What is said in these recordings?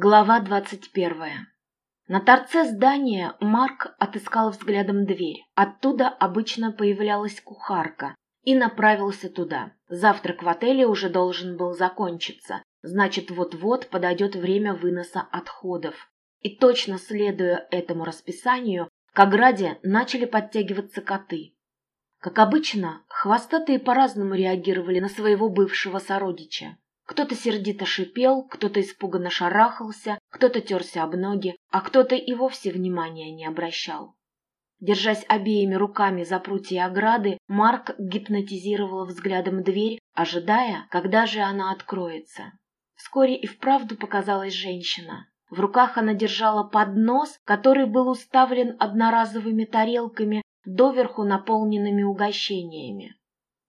Глава двадцать первая. На торце здания Марк отыскал взглядом дверь. Оттуда обычно появлялась кухарка и направился туда. Завтрак в отеле уже должен был закончиться, значит, вот-вот подойдет время выноса отходов. И точно следуя этому расписанию, к ограде начали подтягиваться коты. Как обычно, хвостатые по-разному реагировали на своего бывшего сородича. Кто-то сердито шипел, кто-то испуганно шарахался, кто-то терся об ноги, а кто-то и вовсе внимания не обращал. Держась обеими руками за прутья ограды, Марк гипнотизировал взглядом дверь, ожидая, когда же она откроется. Вскоре и вправду показалась женщина. В руках она держала поднос, который был уставлен одноразовыми тарелками, доверху наполненными угощениями.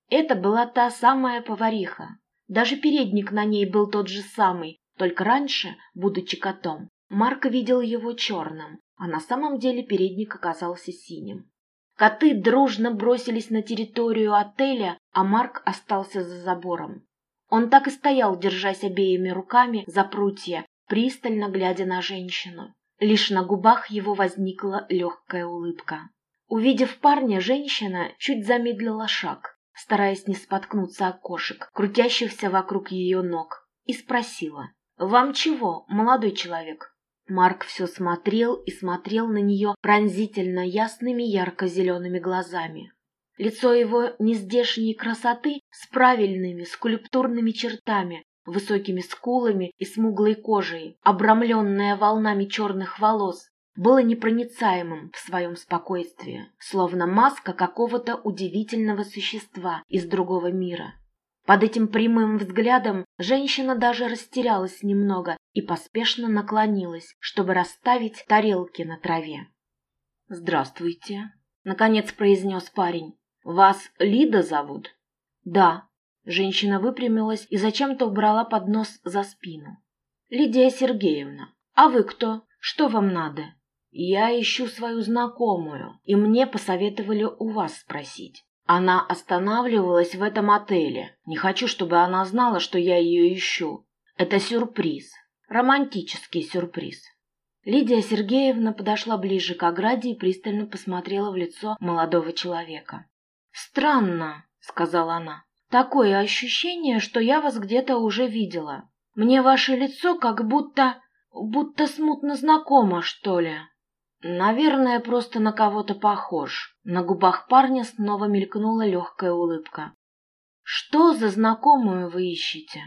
Это была та самая повариха, даже передник на ней был тот же самый, только раньше, будучи котом, Марк видел его черным, а на самом деле передник оказался синим. Коты дружно бросились на территорию отеля, а Марк остался за забором. Он так и стоял, держась обеими руками за прутья, пристально глядя на женщину. Лишь на губах его возникла легкая улыбка. Увидев парня, женщина чуть замедлила шаг стараясь не споткнуться о кошек, крутящихся вокруг ее ног, и спросила. «Вам чего, молодой человек?» Марк все смотрел и смотрел на нее пронзительно ясными ярко-зелеными глазами. Лицо его нездешней красоты с правильными скульптурными чертами, высокими скулами и смуглой кожей, обрамленное волнами черных волос, было непроницаемым в своем спокойствии, словно маска какого-то удивительного существа из другого мира. Под этим прямым взглядом женщина даже растерялась немного и поспешно наклонилась, чтобы расставить тарелки на траве. «Здравствуйте», — наконец произнес парень. «Вас Лида зовут?» «Да». Женщина выпрямилась и зачем-то убрала поднос за спину. «Лидия Сергеевна, а вы кто? Что вам надо?» Я ищу свою знакомую, и мне посоветовали у вас спросить. Она останавливалась в этом отеле. Не хочу, чтобы она знала, что я ее ищу. Это сюрприз. Романтический сюрприз. Лидия Сергеевна подошла ближе к ограде и пристально посмотрела в лицо молодого человека. «Странно», — сказала она. «Такое ощущение, что я вас где-то уже видела. Мне ваше лицо как будто... будто смутно знакомо, что ли». Наверное, просто на кого-то похож. На губах парня снова мелькнула легкая улыбка. Что за знакомую вы ищете?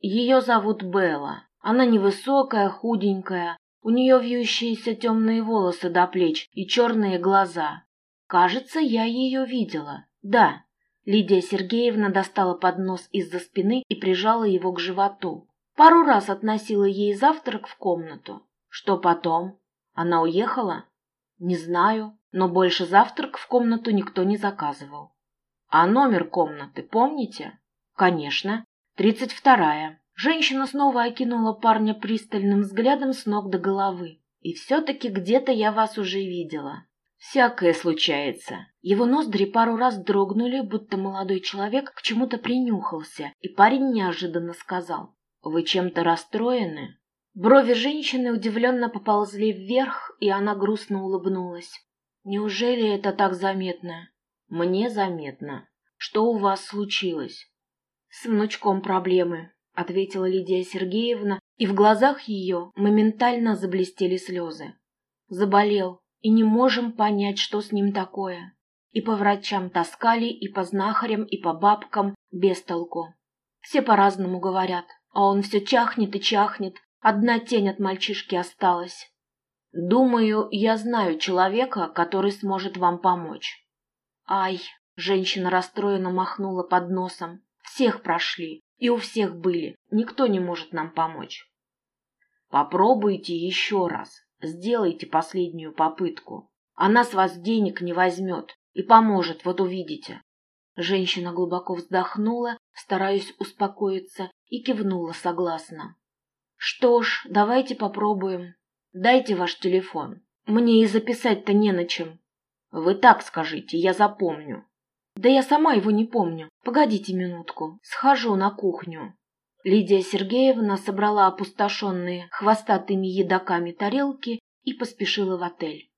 Ее зовут Белла. Она невысокая, худенькая. У нее вьющиеся темные волосы до плеч и черные глаза. Кажется, я ее видела. Да. Лидия Сергеевна достала поднос из-за спины и прижала его к животу. Пару раз относила ей завтрак в комнату. Что потом? Она уехала? Не знаю, но больше завтрак в комнату никто не заказывал. А номер комнаты помните? Конечно, тридцать вторая. Женщина снова окинула парня пристальным взглядом с ног до головы. И все-таки где-то я вас уже видела. Всякое случается. Его ноздри пару раз дрогнули, будто молодой человек к чему-то принюхался, и парень неожиданно сказал. «Вы чем-то расстроены?» Брови женщины удивленно поползли вверх, и она грустно улыбнулась. «Неужели это так заметно?» «Мне заметно. Что у вас случилось?» «С внучком проблемы», — ответила Лидия Сергеевна, и в глазах ее моментально заблестели слезы. «Заболел, и не можем понять, что с ним такое. И по врачам таскали, и по знахарям, и по бабкам, без толку. Все по-разному говорят, а он все чахнет и чахнет, Одна тень от мальчишки осталась. Думаю, я знаю человека, который сможет вам помочь. Ай, женщина расстроенно махнула под носом. Всех прошли, и у всех были. Никто не может нам помочь. Попробуйте еще раз. Сделайте последнюю попытку. Она с вас денег не возьмет и поможет, вот увидите. Женщина глубоко вздохнула, стараясь успокоиться, и кивнула согласно. Что ж, давайте попробуем. Дайте ваш телефон. Мне и записать-то не на чем. Вы так скажите, я запомню. Да я сама его не помню. Погодите минутку, схожу на кухню. Лидия Сергеевна собрала опустошенные хвостатыми едоками тарелки и поспешила в отель.